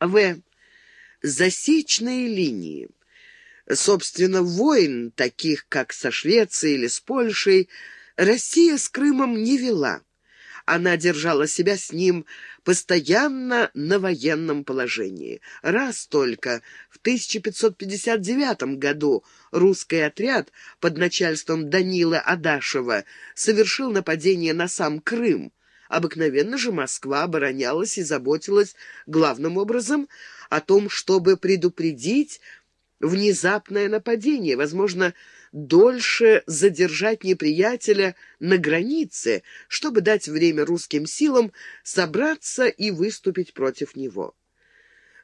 В. Засечные линии. Собственно, войн, таких как со Швецией или с Польшей, Россия с Крымом не вела. Она держала себя с ним постоянно на военном положении. Раз только в 1559 году русский отряд под начальством Данила Адашева совершил нападение на сам Крым. Обыкновенно же Москва оборонялась и заботилась главным образом о том, чтобы предупредить внезапное нападение, возможно, дольше задержать неприятеля на границе, чтобы дать время русским силам собраться и выступить против него.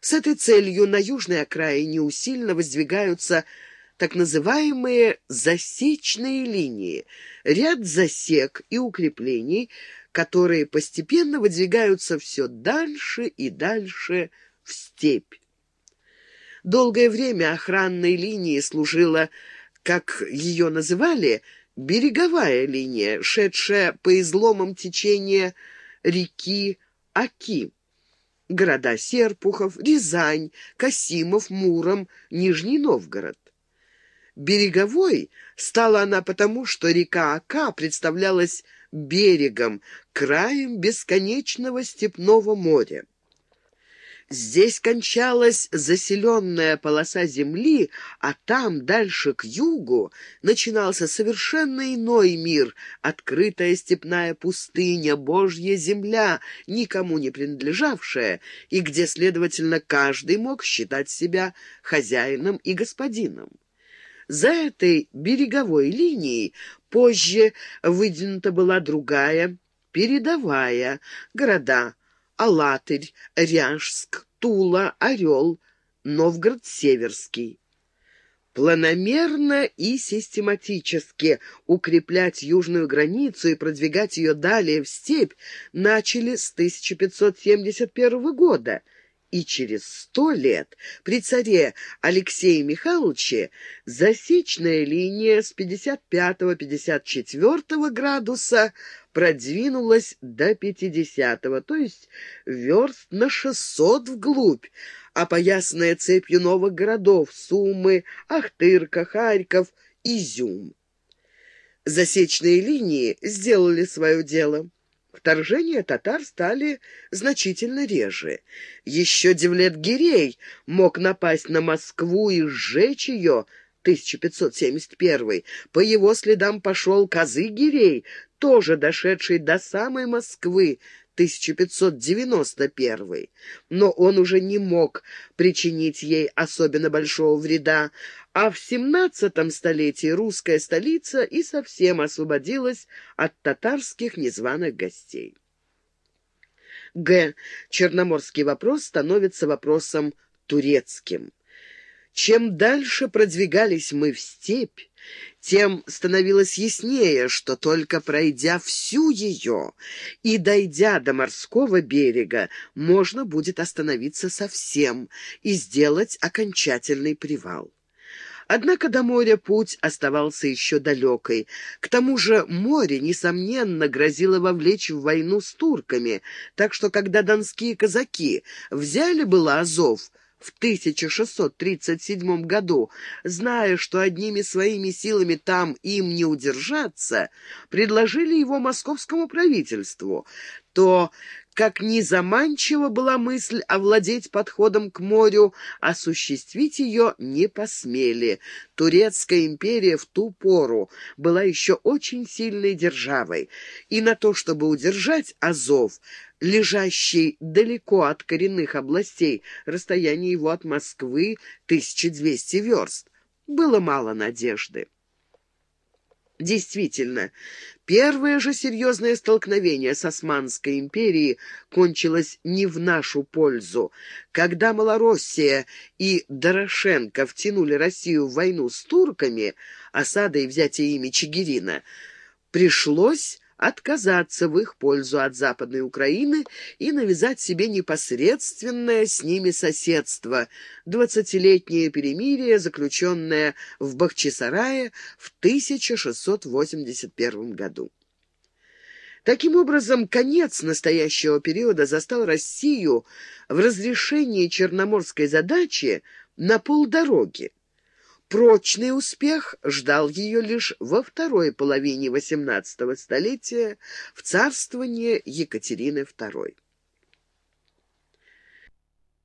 С этой целью на южной окраине усиленно воздвигаются так называемые засечные линии, ряд засек и укреплений, которые постепенно выдвигаются все дальше и дальше в степь. Долгое время охранной линией служила, как ее называли, береговая линия, шедшая по изломам течения реки Аки. Города Серпухов, Рязань, Касимов, Муром, Нижний Новгород. Береговой стала она потому, что река Ака представлялась берегом, краем бесконечного степного моря. Здесь кончалась заселенная полоса земли, а там, дальше к югу, начинался совершенно иной мир, открытая степная пустыня, Божья земля, никому не принадлежавшая, и где, следовательно, каждый мог считать себя хозяином и господином. За этой береговой линией позже выдвинута была другая, передовая, города Алатырь, Ряжск, Тула, Орел, Новгород-Северский. Планомерно и систематически укреплять южную границу и продвигать ее далее в степь начали с 1571 года, и через сто лет при царе Алексее Михайловиче засечная линия с 55-54 градуса продвинулась до 50-го, то есть верст на 600 вглубь, опоясанная цепью новых городов Сумы, Ахтырка, Харьков, Изюм. Засечные линии сделали свое дело. Вторжения татар стали значительно реже. Еще Девлет-Гирей мог напасть на Москву и сжечь ее, 1571 По его следам пошел Козы-Гирей, тоже дошедший до самой Москвы, 1591 но он уже не мог причинить ей особенно большого вреда, а в XVII столетии русская столица и совсем освободилась от татарских незваных гостей. Г. Черноморский вопрос становится вопросом турецким. Чем дальше продвигались мы в степь, тем становилось яснее, что только пройдя всю ее и дойдя до морского берега, можно будет остановиться совсем и сделать окончательный привал. Однако до моря путь оставался еще далекой. К тому же море, несомненно, грозило вовлечь в войну с турками, так что когда донские казаки взяли было Азов, в 1637 году, зная, что одними своими силами там им не удержаться, предложили его московскому правительству, то, как ни заманчива была мысль овладеть подходом к морю, осуществить ее не посмели. Турецкая империя в ту пору была еще очень сильной державой, и на то, чтобы удержать Азов, лежащий далеко от коренных областей, расстояние его от Москвы 1200 верст, было мало надежды. Действительно, первое же серьезное столкновение с Османской империей кончилось не в нашу пользу. Когда Малороссия и Дорошенко втянули Россию в войну с турками, осада и взятие ими Чигирина, пришлось отказаться в их пользу от Западной Украины и навязать себе непосредственное с ними соседство, двадцатилетнее перемирие, заключенное в Бахчисарае в 1681 году. Таким образом, конец настоящего периода застал Россию в разрешении черноморской задачи на полдороги. Прочный успех ждал ее лишь во второй половине XVIII столетия в царствовании Екатерины II.